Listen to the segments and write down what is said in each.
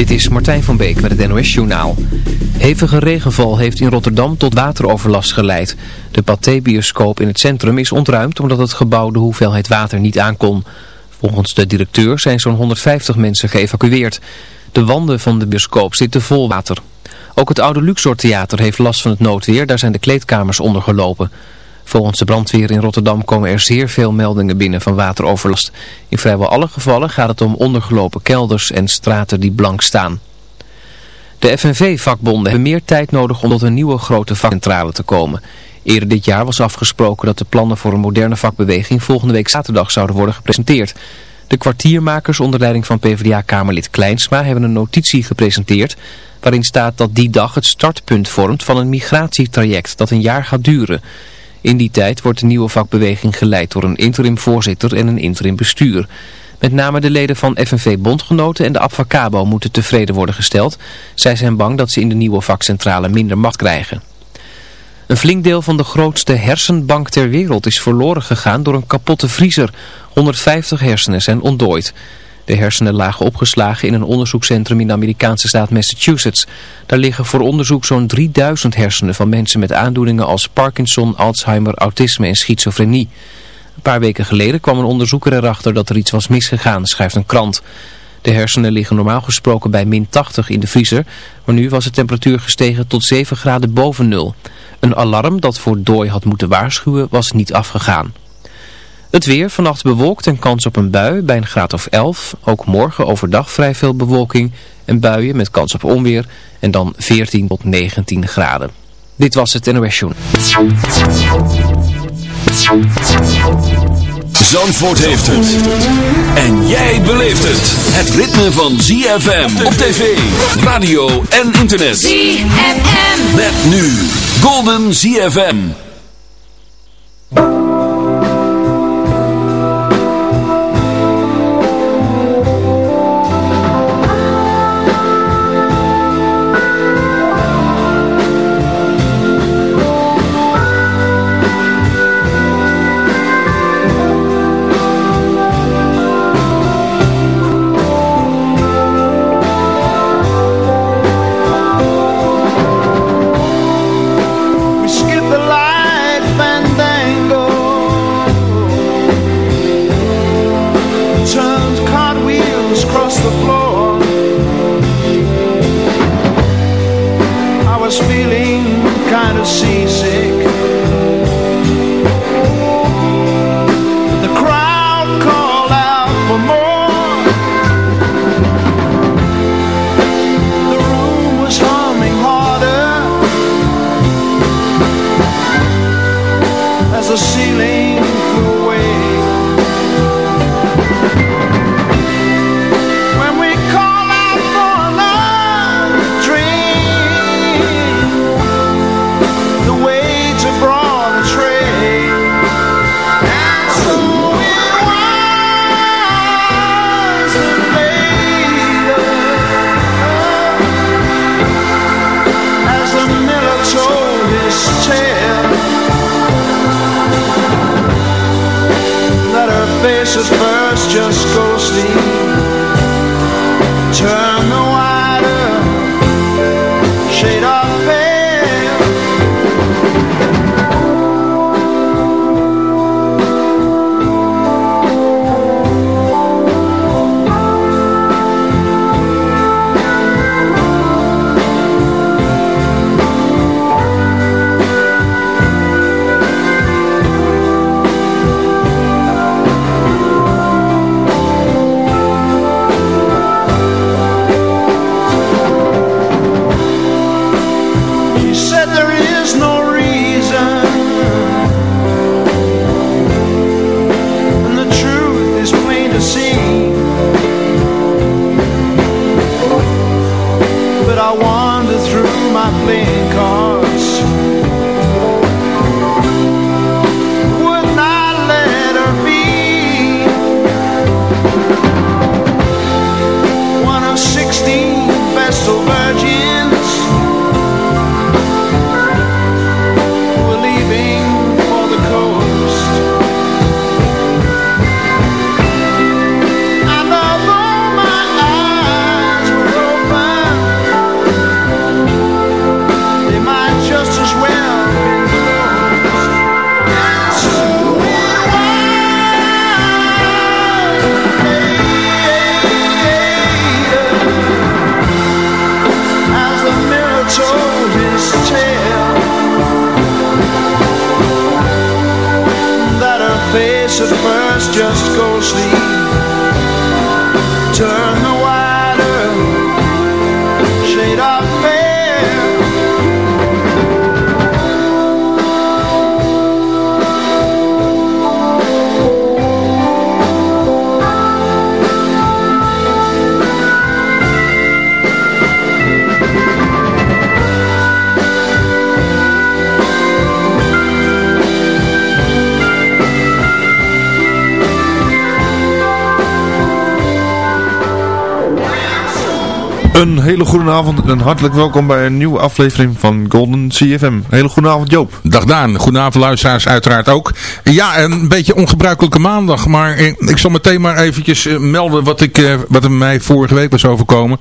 Dit is Martijn van Beek met het NOS Journaal. Hevige regenval heeft in Rotterdam tot wateroverlast geleid. De Pathé-bioscoop in het centrum is ontruimd omdat het gebouw de hoeveelheid water niet aankon. Volgens de directeur zijn zo'n 150 mensen geëvacueerd. De wanden van de bioscoop zitten vol water. Ook het oude Luxor Theater heeft last van het noodweer, daar zijn de kleedkamers ondergelopen. Volgens de brandweer in Rotterdam komen er zeer veel meldingen binnen van wateroverlast. In vrijwel alle gevallen gaat het om ondergelopen kelders en straten die blank staan. De FNV-vakbonden hebben meer tijd nodig om tot een nieuwe grote vakcentrale te komen. Eerder dit jaar was afgesproken dat de plannen voor een moderne vakbeweging volgende week zaterdag zouden worden gepresenteerd. De kwartiermakers onder leiding van PvdA-kamerlid Kleinsma hebben een notitie gepresenteerd waarin staat dat die dag het startpunt vormt van een migratietraject dat een jaar gaat duren. In die tijd wordt de nieuwe vakbeweging geleid door een interim voorzitter en een interim bestuur. Met name de leden van FNV-bondgenoten en de Abfacabo moeten tevreden worden gesteld. Zij zijn bang dat ze in de nieuwe vakcentrale minder macht krijgen. Een flink deel van de grootste hersenbank ter wereld is verloren gegaan door een kapotte vriezer. 150 hersenen zijn ontdooid. De hersenen lagen opgeslagen in een onderzoekscentrum in de Amerikaanse staat Massachusetts. Daar liggen voor onderzoek zo'n 3000 hersenen van mensen met aandoeningen als Parkinson, Alzheimer, autisme en schizofrenie. Een paar weken geleden kwam een onderzoeker erachter dat er iets was misgegaan, schrijft een krant. De hersenen liggen normaal gesproken bij min 80 in de vriezer, maar nu was de temperatuur gestegen tot 7 graden boven nul. Een alarm dat voor dooi had moeten waarschuwen was niet afgegaan. Het weer, vannacht bewolkt en kans op een bui bij een graad of 11. Ook morgen overdag vrij veel bewolking en buien met kans op onweer. En dan 14 tot 19 graden. Dit was het NOS Joen. Zandvoort heeft het. En jij beleeft het. Het ritme van ZFM op tv, radio en internet. ZFM. Met nu Golden ZFM. Een hele goede avond en hartelijk welkom bij een nieuwe aflevering van Golden CFM. hele goede avond Joop. Dag Daan, goedenavond luisteraars uiteraard ook. Ja, een beetje ongebruikelijke maandag, maar ik zal meteen maar eventjes eh, melden wat, ik, eh, wat er mij vorige week was overkomen.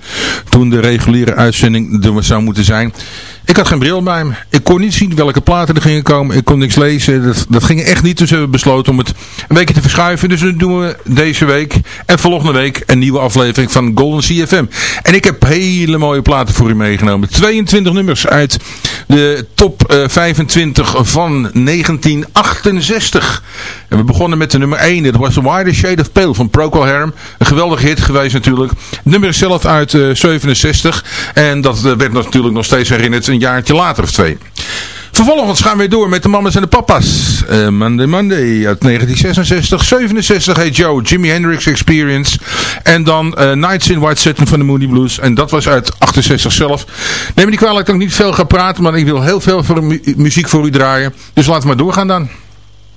Toen de reguliere uitzending er zou moeten zijn. Ik had geen bril bij me. Ik kon niet zien welke platen er gingen komen. Ik kon niks lezen. Dat, dat ging echt niet. Dus we besloten om het een weekje te verschuiven. Dus dat doen we deze week en volgende week een nieuwe aflevering van Golden CFM. En ik heb hele mooie platen voor u meegenomen. 22 nummers uit de top 25 eh, van 1968. En we begonnen met de nummer 1. Dat was The Wider Shade of Pale van Procol Harum. Een geweldige hit geweest natuurlijk. Nummer zelf uit 67. Eh, en dat eh, werd natuurlijk nog steeds herinnerd een jaartje later of twee. Vervolgens gaan we door met de mamas en de papa's. Uh, Monday Monday uit 1966. 67 heet Joe, Jimi Hendrix Experience. En dan Nights in White Satin van de Moody Blues. En dat was uit 68 zelf. Neem me niet kwalijk dat ik niet veel ga praten. Maar ik wil heel veel voor mu muziek voor u draaien. Dus laten we maar doorgaan dan.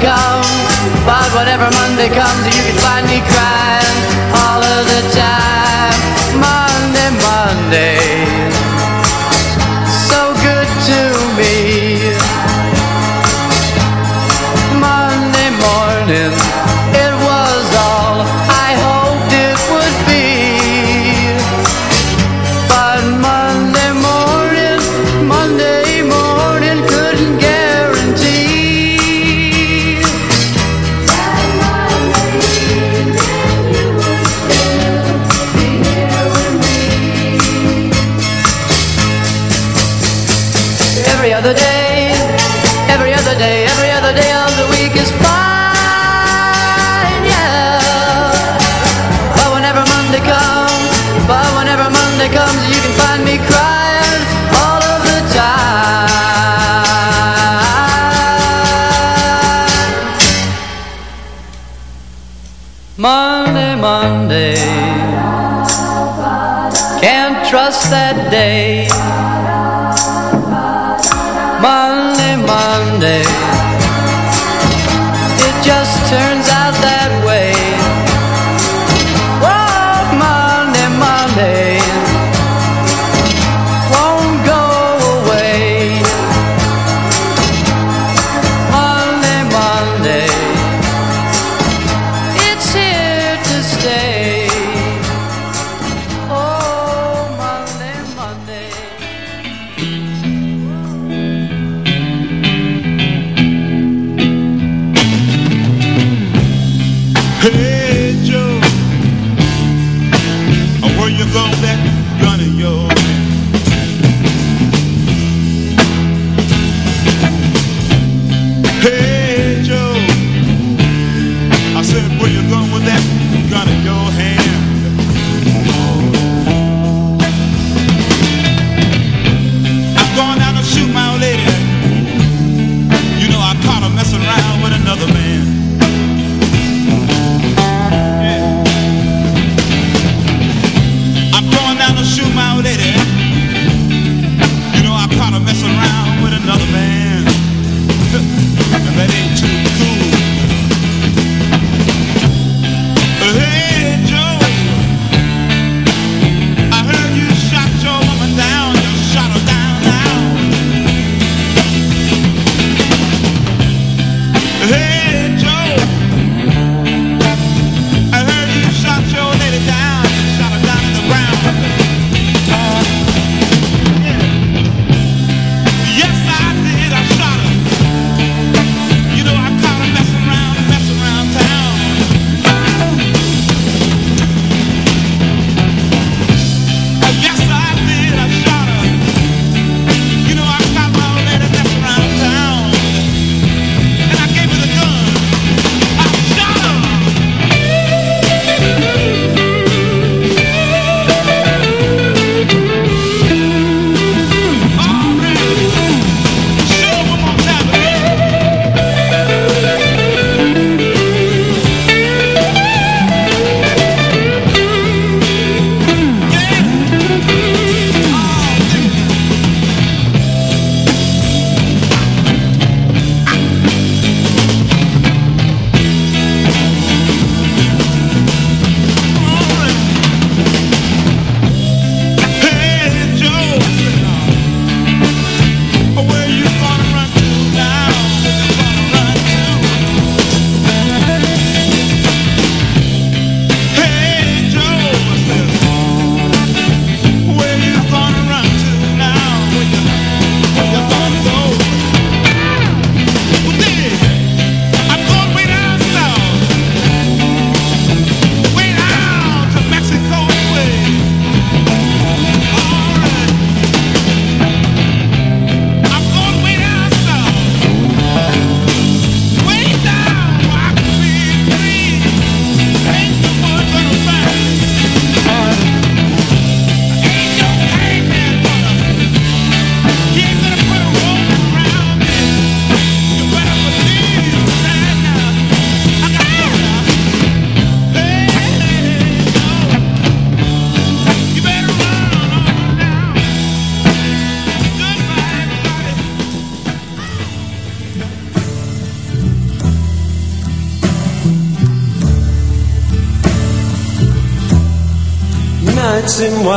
like holiday of the week is fine.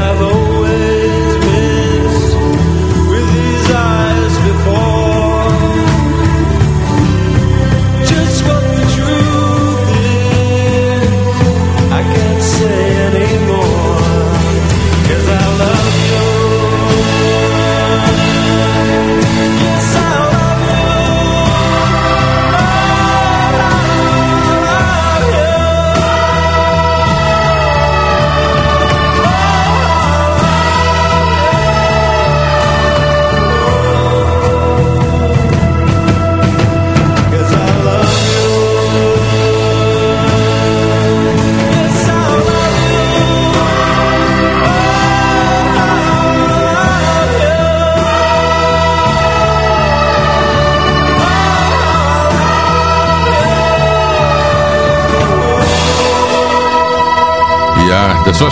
Hello.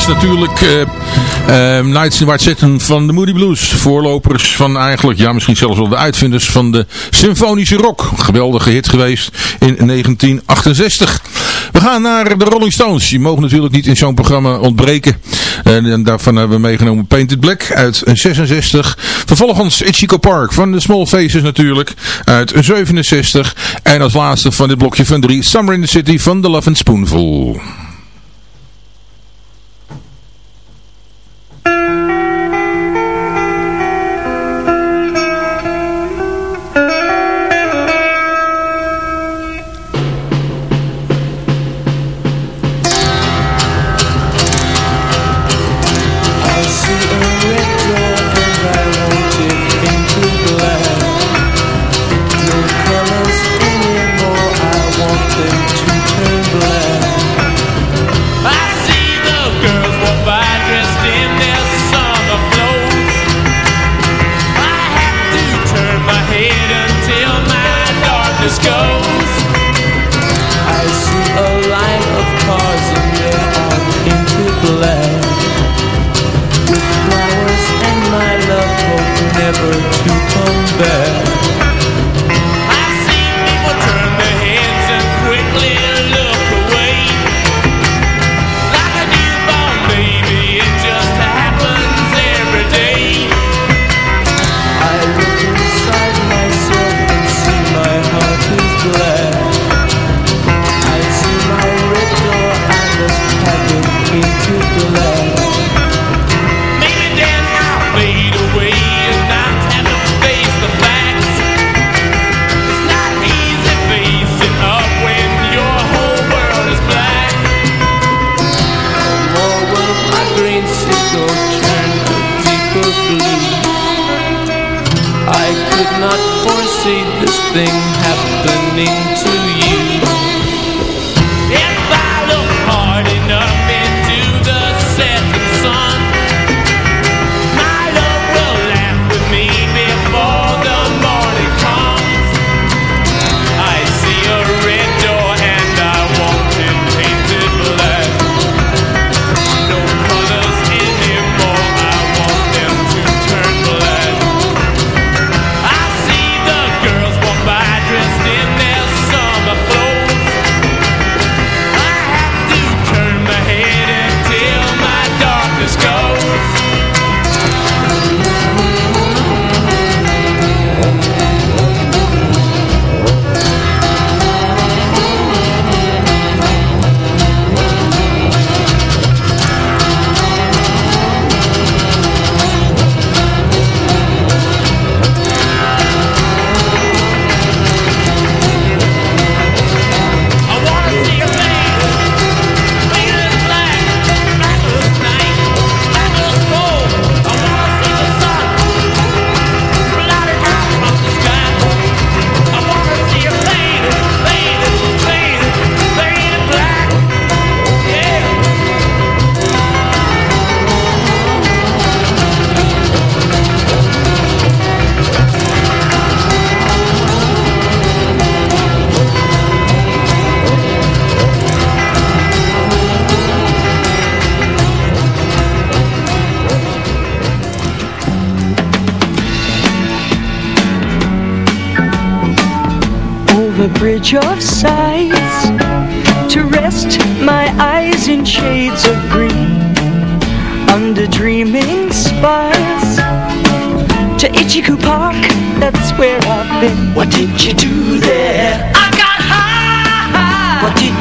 natuurlijk uh, Nights in White Satin van de Moody Blues. Voorlopers van eigenlijk, ja misschien zelfs wel de uitvinders van de symfonische rock. Geweldige hit geweest in 1968. We gaan naar de Rolling Stones. Die mogen natuurlijk niet in zo'n programma ontbreken. En daarvan hebben we meegenomen Painted Black uit 66. Vervolgens Ichigo Park van de Small Faces natuurlijk uit 67. En als laatste van dit blokje van drie Summer in the City van The Love and Spoonful.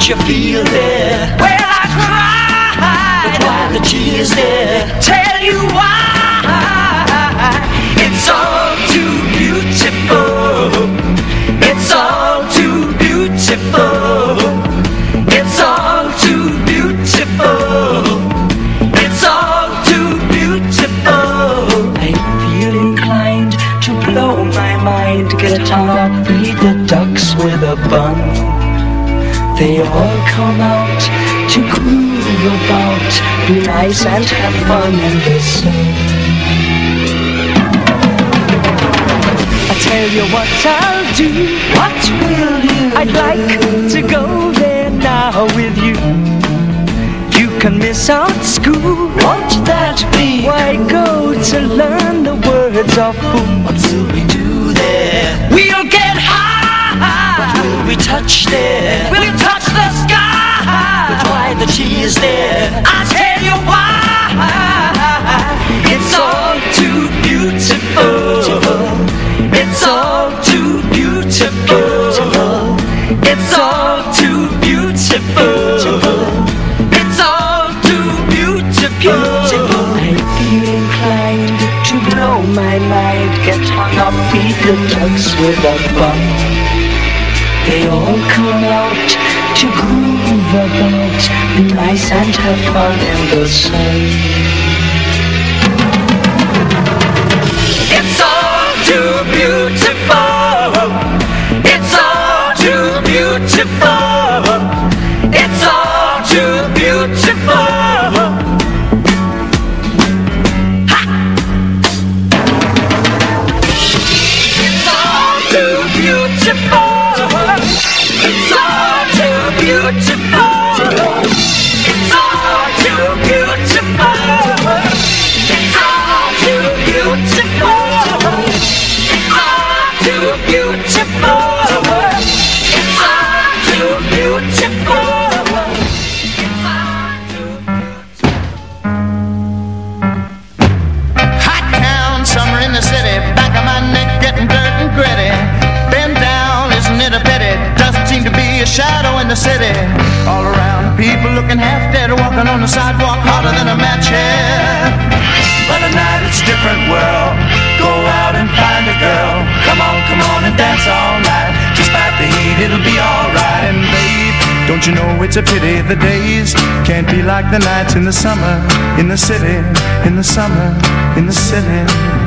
You feel it? Well, I cried. But why the tears there? Tell you why. It's all too beautiful. It's all too beautiful. It's all too beautiful. It's all too beautiful. I feel inclined to blow my mind. Up, feed the ducks with a bun They all come out to groove about Be nice and have fun in the sun. I tell you what I'll do. What will you I'd like to go there now with you. You can miss out school. Won't that be? Why go to learn the words of fool? What will we do there? We'll get will we touch there We'll touch the sky But why the tears there I tell you why It's all too beautiful it's all too beautiful. It's all too beautiful. It's all too beautiful. I feel inclined to blow my mind. Get hung up, feed the ducks with a bun. They all come out to groove about, nice and have fun in the sun. Shadow in the city. All around, people looking half dead, walking on the sidewalk harder than a match head. But at night it's different world. Go out and find a girl. Come on, come on and dance all night. Despite the heat, it'll be alright. And babe, don't you know it's a pity the days can't be like the nights in the summer, in the city, in the summer, in the city.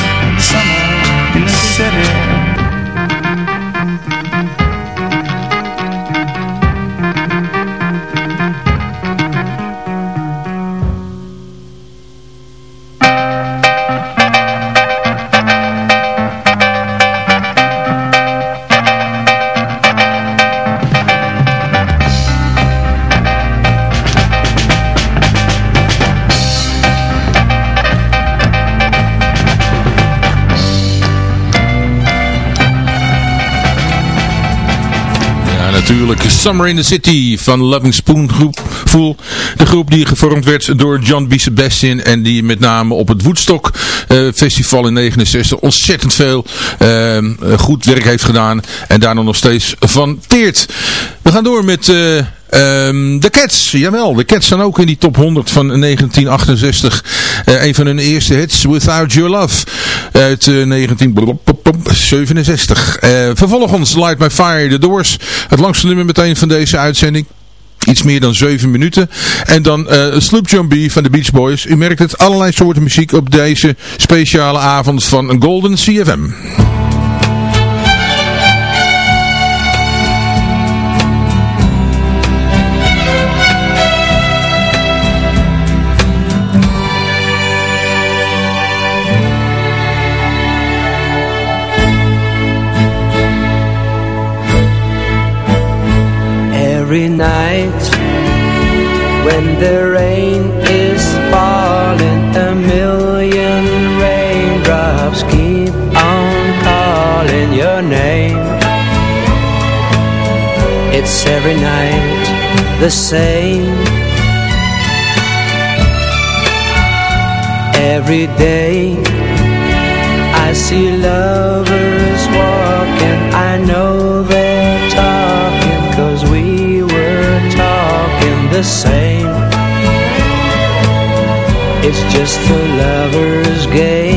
Summer in the City van Loving Spoonful. De groep die gevormd werd door John B. Sebastian en die met name op het Woodstock eh, Festival in 69 ontzettend veel eh, goed werk heeft gedaan. En daar nog steeds van teert. We gaan door met... eh, Ehm, de Cats, jawel, de Cats staan ook in die top 100 van 1968. Eh, een van hun eerste hits, Without Your Love, uit eh, 1967. Eh, vervolgens Light My Fire, The Doors, het langste nummer meteen van deze uitzending. Iets meer dan 7 minuten. En dan eh Sloop John B van de Beach Boys. U merkt het, allerlei soorten muziek op deze speciale avond van Golden CFM. Every night when the rain is falling, a million raindrops keep on calling your name. It's every night the same. Every day I see lovers walking, I know same. It's just a lover's game.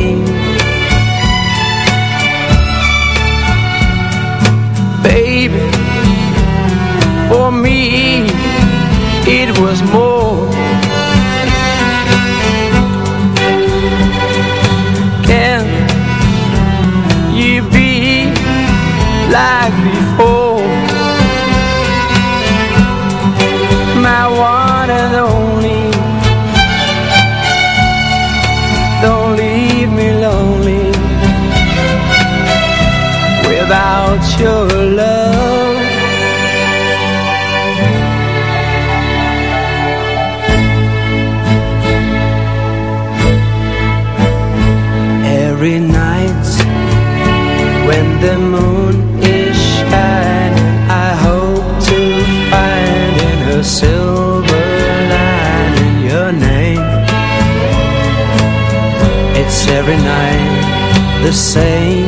Every night the same.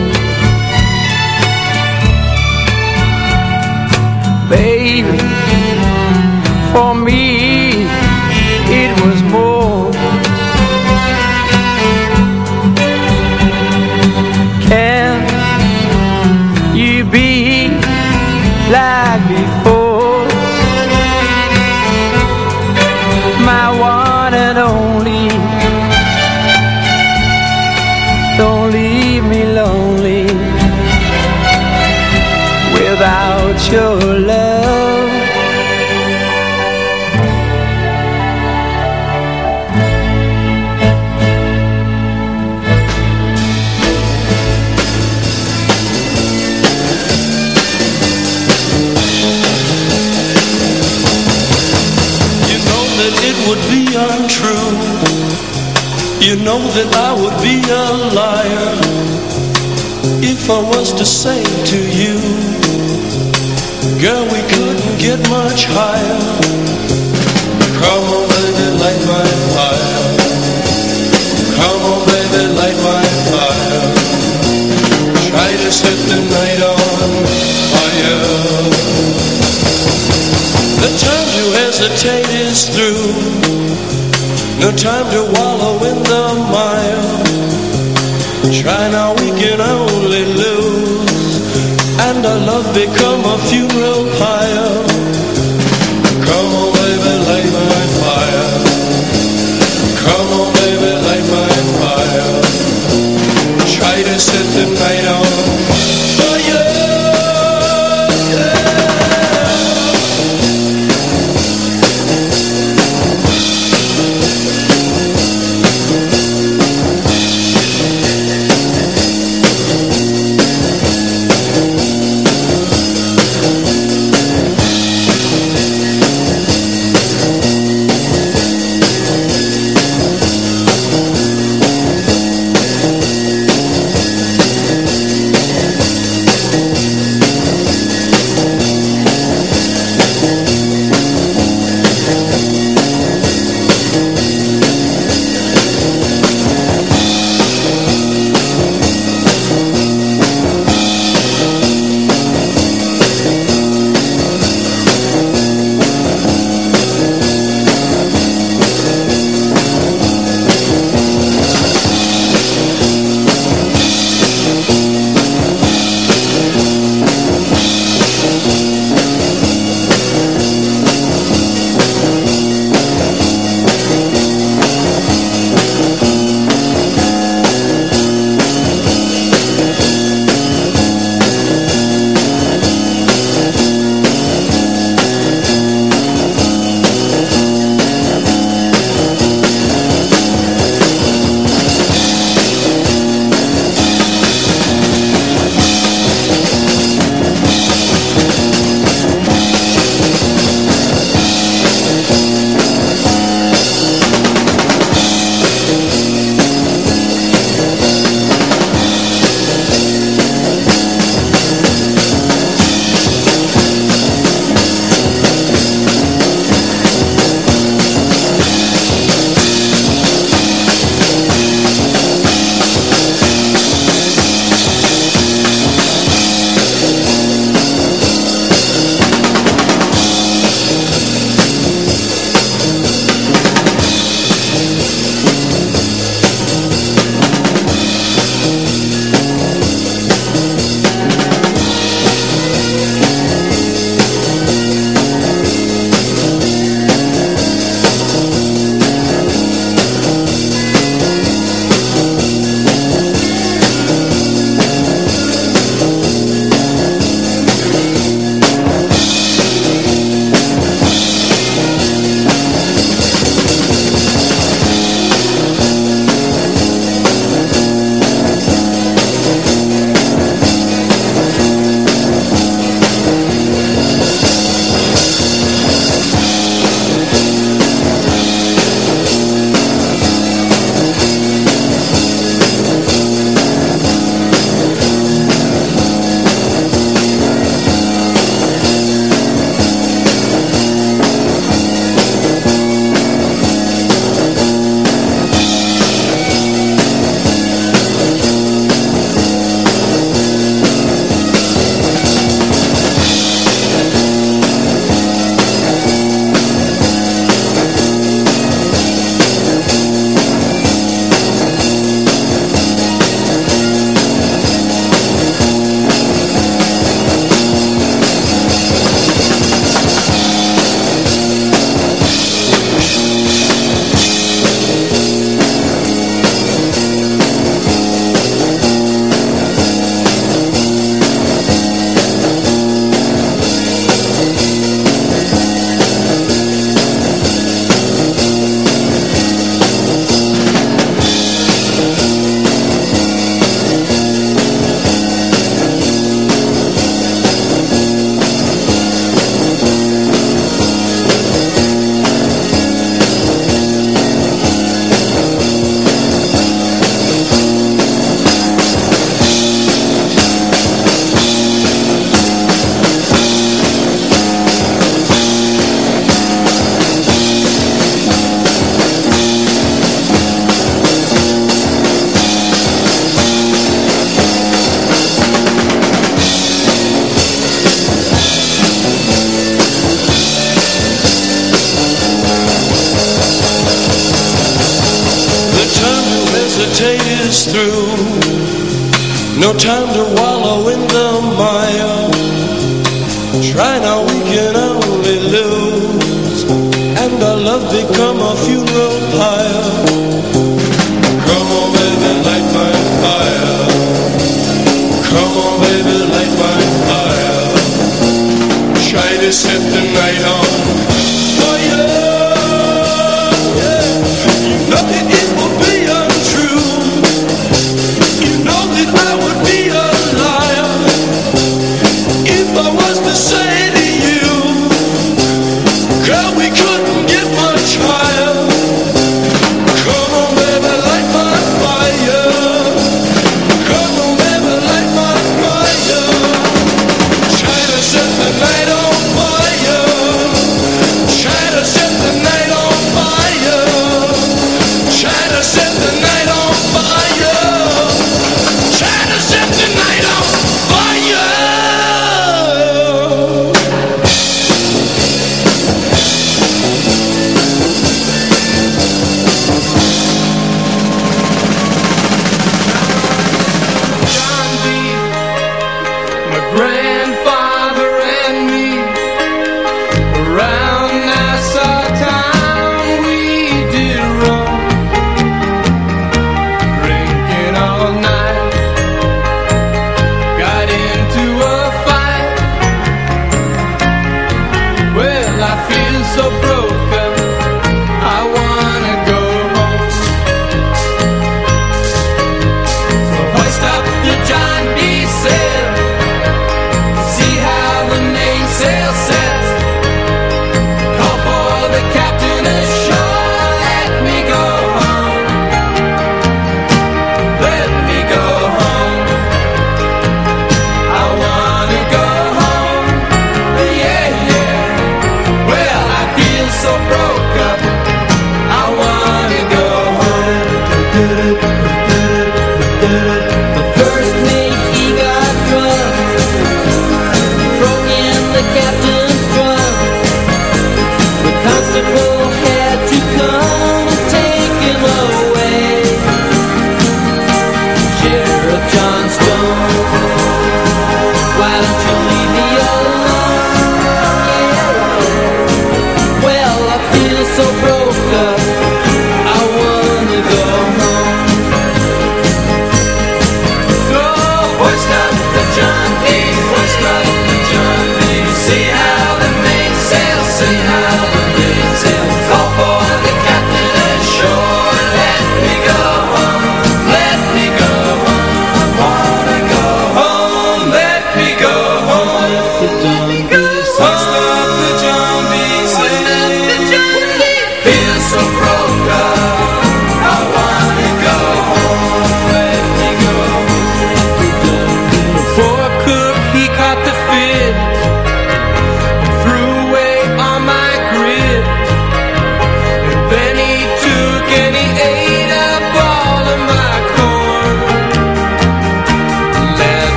Baby, be a liar if I was to say to you, girl, we couldn't get much higher. Come on, baby, light my fire. Come on, baby, light my fire. Try to set the night on fire. The time to hesitate is through No time to wallow in Try now, we can only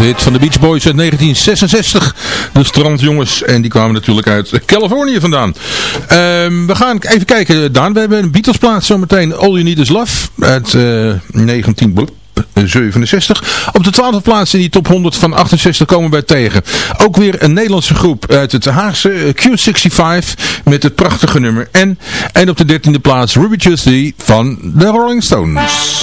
grote hit van de Beach Boys uit 1966. De strandjongens. En die kwamen natuurlijk uit Californië vandaan. Ehm, we gaan even kijken, Daan. We hebben een Beatles plaats zometeen. All You Need Is Love. Uit eh, 1967. Op de twaalfde plaats in die top 100 van 68 komen wij tegen. Ook weer een Nederlandse groep uit het Haagse eh, Q65 met het prachtige nummer N. En op de 13e plaats Ruby Tuesday van de Rolling Stones.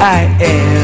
I am.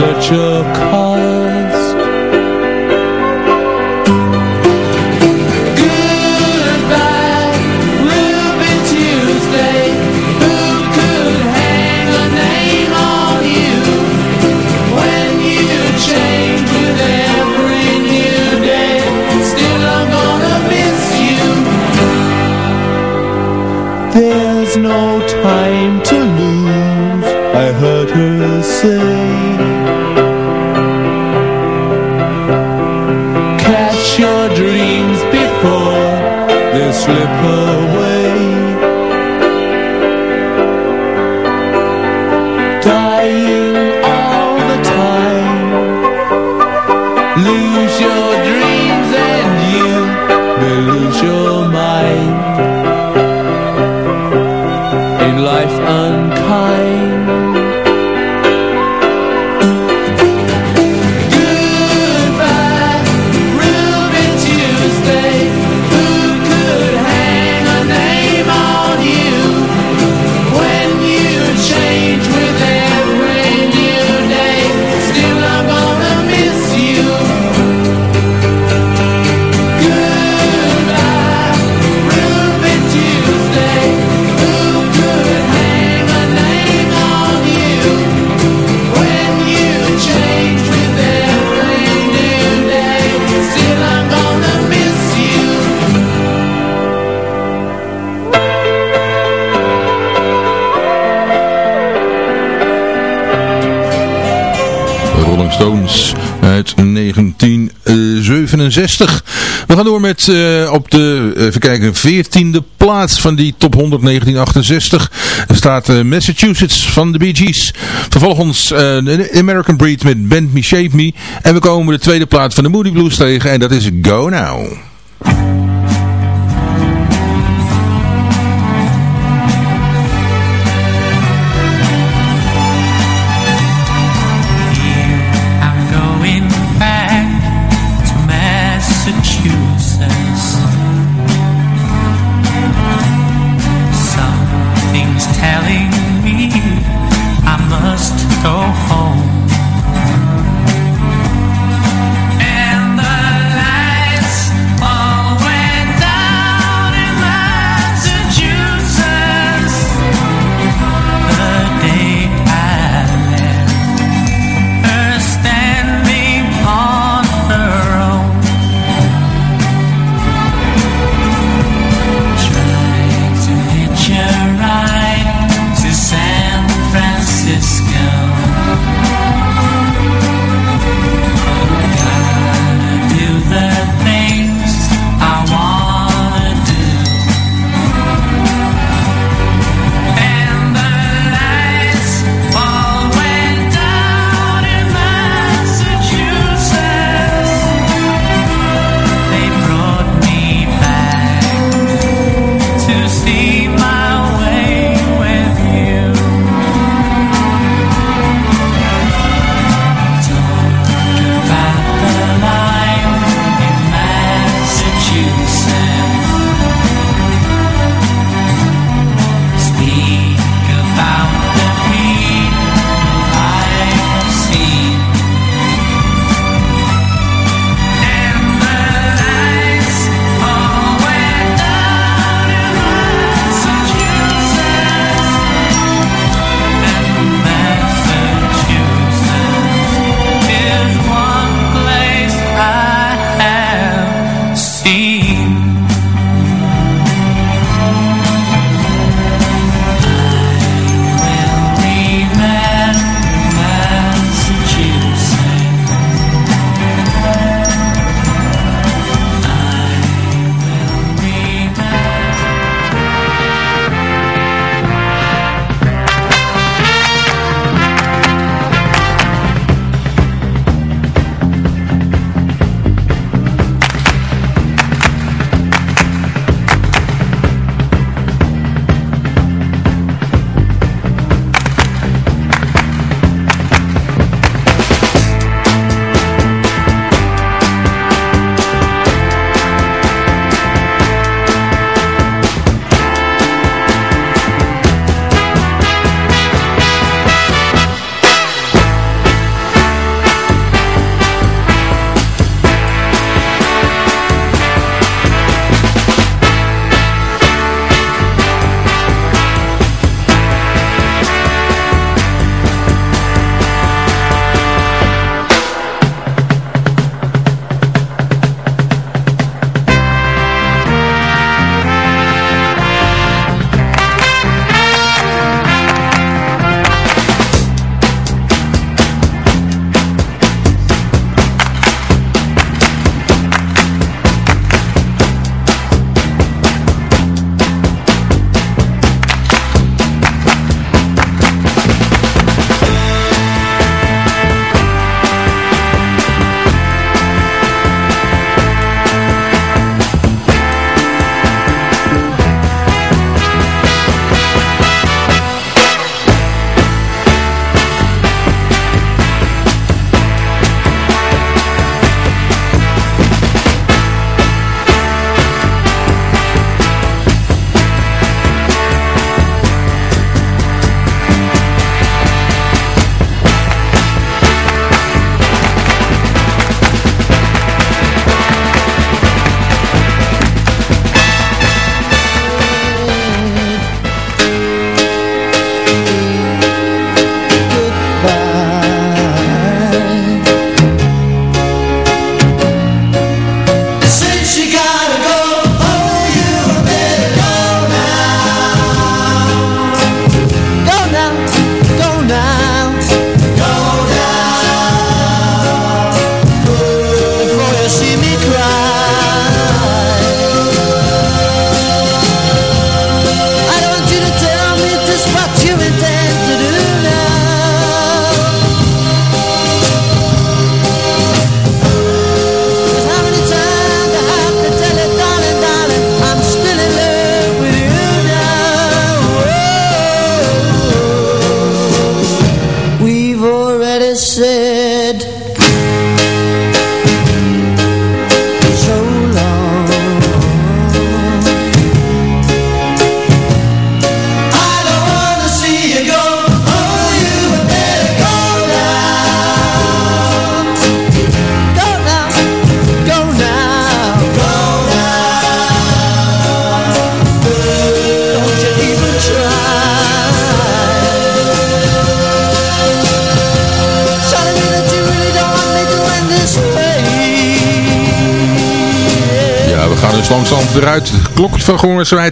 such a call. 69. We gaan door met eh, op de, eh, even kijken, 14e plaats van die top 100 1968. Er staat eh, Massachusetts van de Bee Gees. Vervolgens uh, American Breed met Bend Me Shape Me. En we komen de tweede plaats van de Moody Blues tegen en dat is Go Now.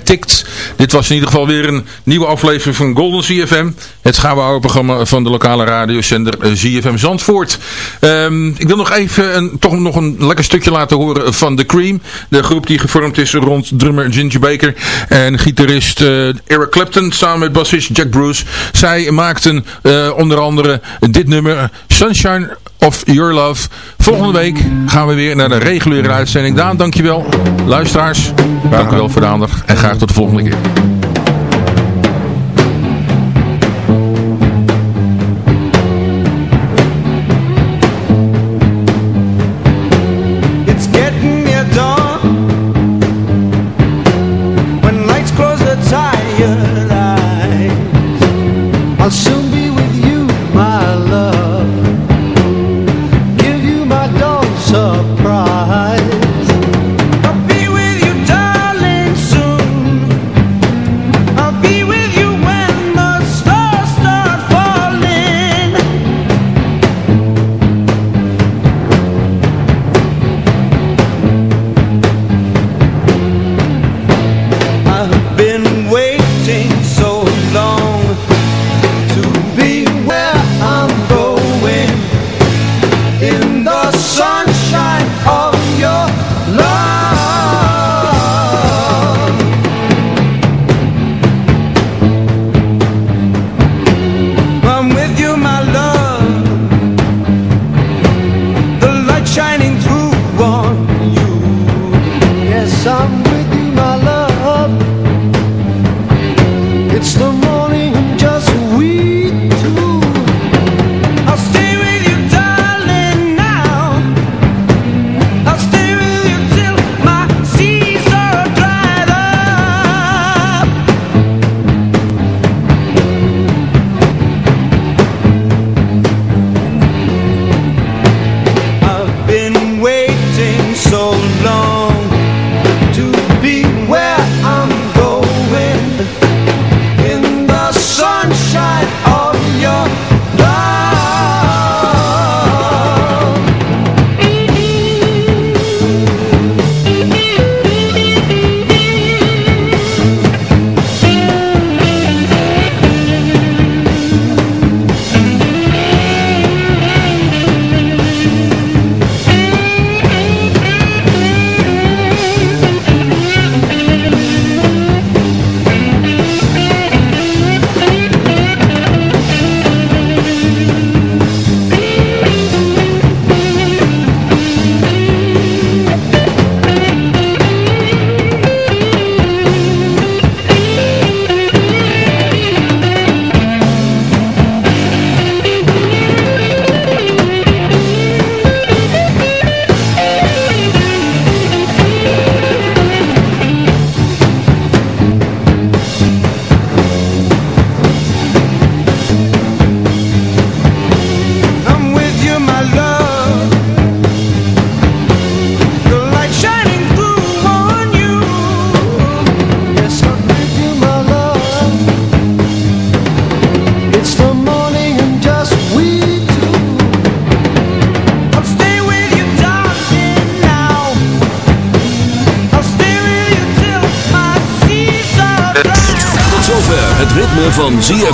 Tikt. Dit was in ieder geval weer een nieuwe aflevering van Golden CFM. Het gouden programma van de lokale radiozender eh, ZFM Zandvoort. Ehm, ik wil nog even een, toch nog een lekker stukje laten horen van The Cream. De groep die gevormd is rond drummer Ginger Baker en gitarist eh, Eric Clapton samen met bassist Jack Bruce. Zij maakten eh, onder andere dit nummer Sunshine of Your Love. Volgende week gaan we weer naar de reguliere uitzending. Daan, dankjewel. Luisteraars, dank u wel voor de aandacht en graag tot de volgende keer.